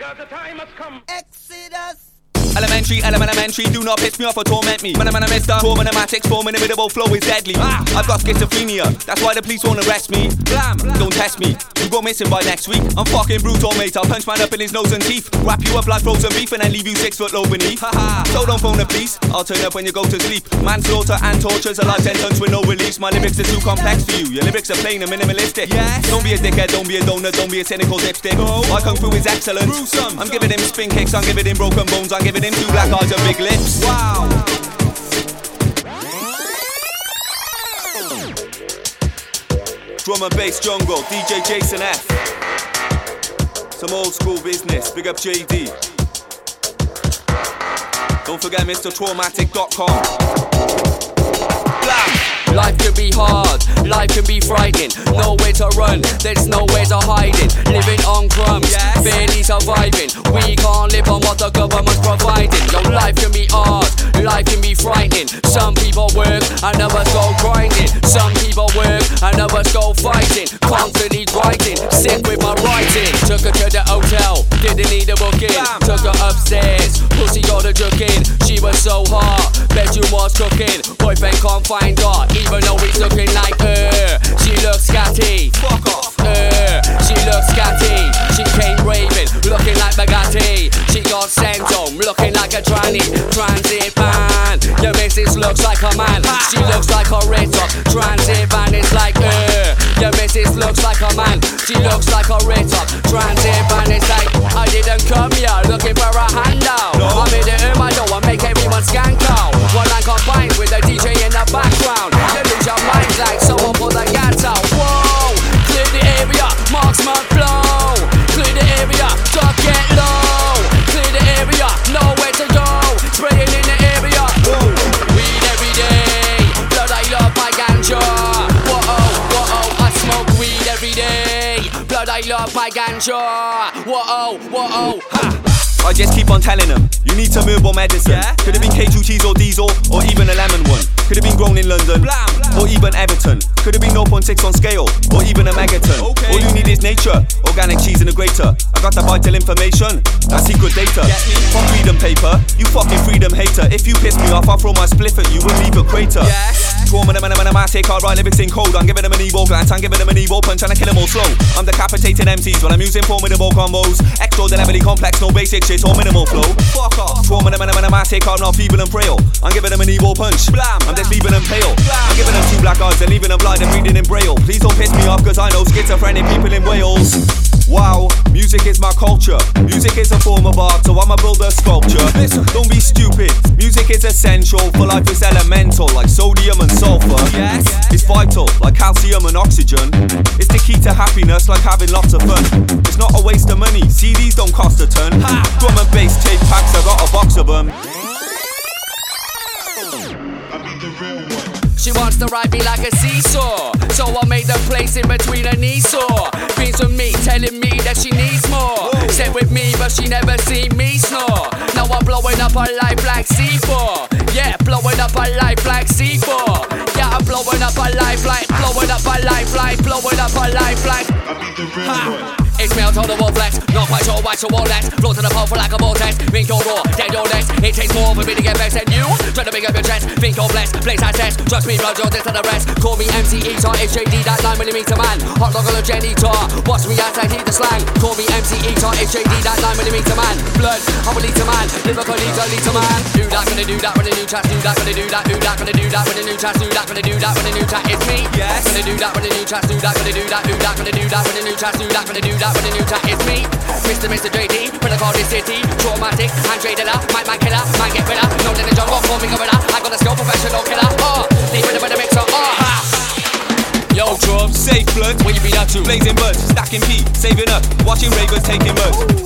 the time has come. Exodus. Elementary, elementary, do not piss me off or torment me. Man, I'm a mister, forming the middle flow is deadly. Ah, I've got schizophrenia, that's why the police won't arrest me. Blam, don't test me, you go missing by next week. I'm fucking brutal, mate. I'll punch man up in his nose and teeth, wrap you up like frozen beef, and then leave you six foot low beneath. Haha, so don't phone the police, I'll turn up when you go to sleep. Manslaughter and torture's a life sentence with no release. My lyrics are too complex for you, your lyrics are plain and minimalistic. Yes. Don't be a dickhead, don't be a donut, don't be a cynical dipstick. No. My kung fu is excellent. Gruesome. I'm giving him spin kicks, I'm giving him broken bones, I'm giving him two black eyes big lips. Wow. Drum and bass jungle, DJ Jason F. Some old school business, big up JD. Don't forget MrTraumatic.com. Blam! Life can be hard, life can be frightening. Nowhere to run, there's nowhere to hide it. Work and others go fighting. Constantly writing, sick with my writing. Took her to the hotel, didn't need a booking. Took her upstairs, pussy got a in. She was so hot, bedroom was cooking. Boyfriend can't find her, even though he's looking like her. She looks scatty. Fuck off. Uh, she looks scatty. She came raving, looking like Bugatti. She got sent home, looking like a tranny. Transit van. Your missus looks like a man. She looks like a red top. Transit van is like her. Your missus looks like a man. She looks like a red top. Transit van is like Blood I ganja. Whoa, whoa, ha. I just keep on telling them, you need some herbal medicine. Yeah? Could have been K2 cheese or diesel, or even a lemon one. Could have been grown in London, Blam, blam. or even Everton. Could have been 0.6 on scale, or even a megaton. Okay. All you need is nature, organic cheese in a grater. I got the vital information, that's secret data. Paper, you fucking freedom hater. If you piss me off, I'll throw my spliff at you and leave a crater. Yes. Trauma them and them and them, I take our right lyrics in code. I'm giving them an evil glance, I'm giving them an evil punch, and I kill them all slow. I'm decapitating MCs when I'm using formidable combos. Extraordinarily complex, no basic shit or minimal flow. Fuck off. Trauma them and them and them, I take out, not feeble and frail. I'm giving them an evil punch. Blam. I'm just leaving them pale. I'm giving them two black eyes and leaving them blind and reading in braille. Please don't piss me off, cause I know schizophrenic people in Wales. Wow, music is my culture. Music is a form of art, so I'ma build a sculpture. Listen, don't be stupid. Music is essential for life is elemental, like sodium and sulfur. Yes. It's vital, like calcium and oxygen. It's the key to happiness, like having lots of fun. It's not a waste of money. CDs don't cost a ton. Ha! Drum and bass tape packs, I got a box of them. She wants to ride me like a seesaw. So I made the place in between her knees sore. Beans with me, telling me that she needs more. Stay with me, but she never seen me snore. Now I'm blowing up her life like C4. Yeah, blowing up her life like C4. Yeah, I'm blowing up her life like, blowing up her life like, blowing up her life like. Ha! It's me, total wolf flex. Not quite sure why, so all less. Flow to the pole for like a vortex. Think you're raw, dead your next. It takes more for me to get vexed than you. Try to big up your chest. Think you're blessed. Place I test. Trust me, bro, you're this to the rest. Call me MC Eater, HJD, that 9 millimeter man. Hot dog on a janitor. Watch me as I heat the slang. Call me MC Eater, HJD, that 9 millimeter man. Blood, I'm a liter man. Lyrical leader, liter man. Do that, gonna do that when the new chat. Do that, gonna do that. Do that, gonna do that when the new chat. Do that, gonna do that when the new chat. It's me. Yes. Gonna do that when the new chat. Do that, gonna do that. Do that, gonna do that when the new chat. Do that, gonna do that when the new chat. It's me. Mr. Mr. JD, when I call this city, traumatic, Andre Dilla, my man killer, man get better, no in the jungle, me gorilla, I got a skill, professional killer, oh, leave with the mixer, oh, ha. Yo, drums, Safe blood, where you been up to? blazing buds, stacking P, saving up, watching ravers taking mud.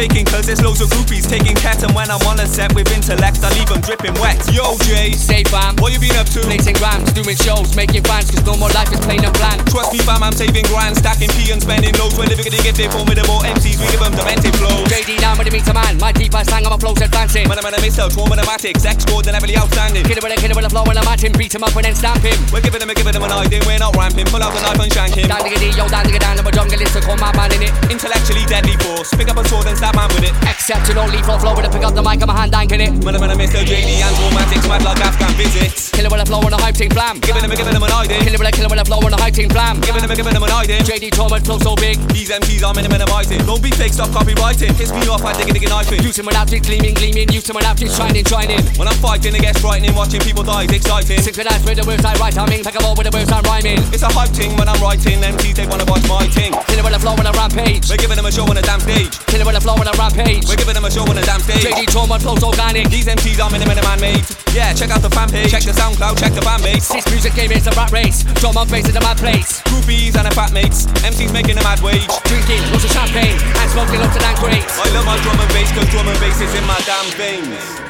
It's baking cause there's loads of groupies taking cat and when I'm on a set with intellect, I leave them dripping wet. Yo, Jay, Stay fam, what you been up to? placing grams, doing shows, making fans, cause no more life is plain and bland. Trust me fam, I'm saving grand, stacking P and spending loads. We're living in the gift, they formidable MCs, we give them demented flows. JD down with the meter man, my deep eyes hang on my flows advancing. Man, man, I miss out, traumatics, extraordinarily outstanding. Kill it with a kill it with a flow when I'm at him, beat him up and then stamp him. We're giving him, we're giving him an idea, we're not ramping. Pull out the knife and shank him. Down digga dee, yo, down digga down, I'm a jungle, it's a call my man in it. Intellectually deadly force. Pick up a sword and stab man with it. Exceptional lethal flow with a pick up the mic, I'm a hand danking it. Man, man, I miss out, JD and romantics, mad like Afghan visits. Kill it with a flow and a hype team flam. Giving him, we're giving him an idea. Kill it with a kill it with a flow and a hype team flam. Giving him, we're giving him an idea. JD Torment flow so big. These MCs are minimizing. Don't be fake, stop copywriting. Piss me off, I dig it, dig it, knife it. Use him when outfit gleaming, gleaming. Use him when shining, shining. When I'm fighting, it gets frightening. Watching people die is exciting. Synchronized with the words I write, I'm impeccable with the words I'm rhyming. It's a hype ting when I'm writing. MCs they wanna watch my ting. Kill it with a flow and a rampage. We're giving them a show on a damn stage. Kill it with a flow on a rampage. We're giving them a show on a damn stage. JD Torment flows organic. These MCs are minimum man made. Yeah, check out the fan page. Check the SoundCloud, check the fan base. This music game is a rat race. Drum on bass is a mad place. Groupies and a fat mates. MCs making a mad wage. Drinking lots of champagne and smoking lots of dank grapes. I love my drum and bass, cause drum and bass is in my damn veins.